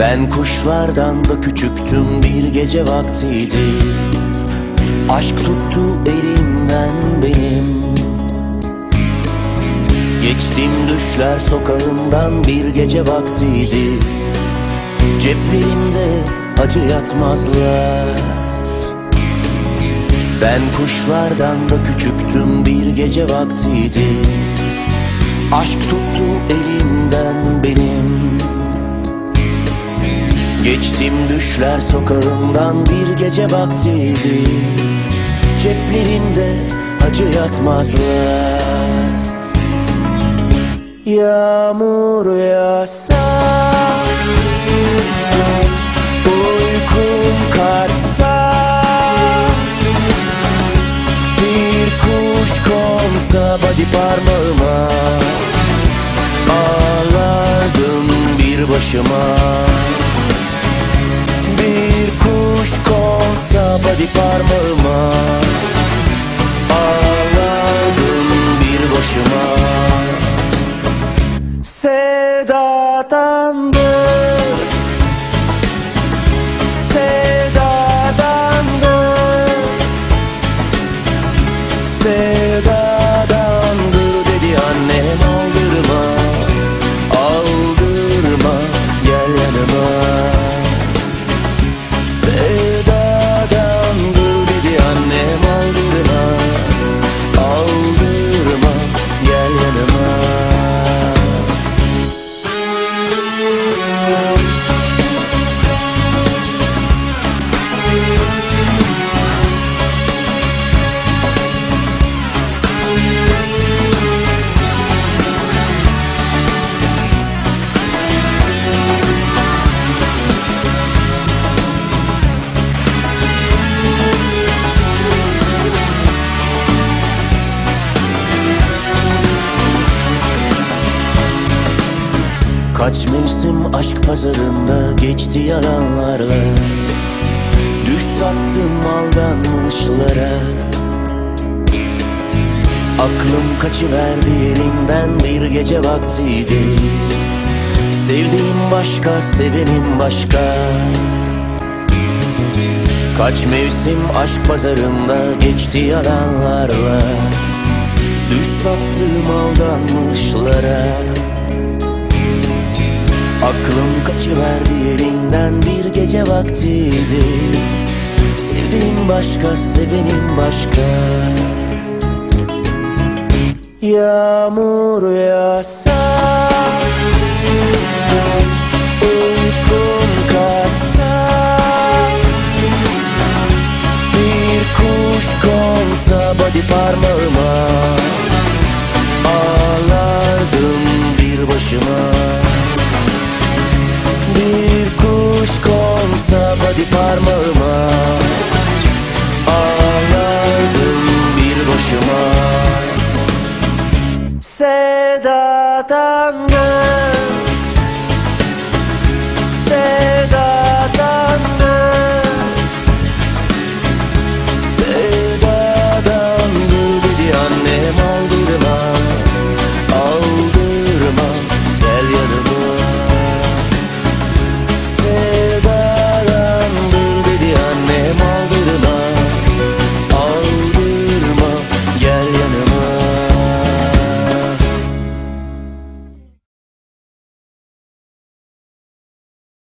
Ben kuşlardan da küçüktüm bir gece vaktiydi. Aşk tuttu elimden benim. Geçtim düşler sokağından bir gece vaktiydi. Ceplerimde acı yatmazlar. Ben kuşlardan da küçüktüm bir gece vaktiydi. Aşk tuttu elimden benim Geçtim düşler sokağından bir gece vaktiydi. Ceplerimde acı yatmazlar. Yağmur yağsa Uykum kaçsa Bir kuş konsa body parmağıma Ağlardım bir başıma body parmağıma Ağlardım bir başıma. Sevdadandır Kaç mevsim aşk pazarında geçti yalanlarla. Düş sattım aldanmışlara Aklım kaçıverdi elimden bir gece vaktiydi. Sevdiğim başka, sevenim başka. Kaç mevsim aşk pazarında geçti yalanlarla. Düş sattım aldanmışlara Aklım kaçıverdi yerinden bir gece vaktiydi. Sevdiğim başka, sevenim başka. Yağmur yağsa Uykum kaçsa Bir kuş konsa body parmağıma Deus.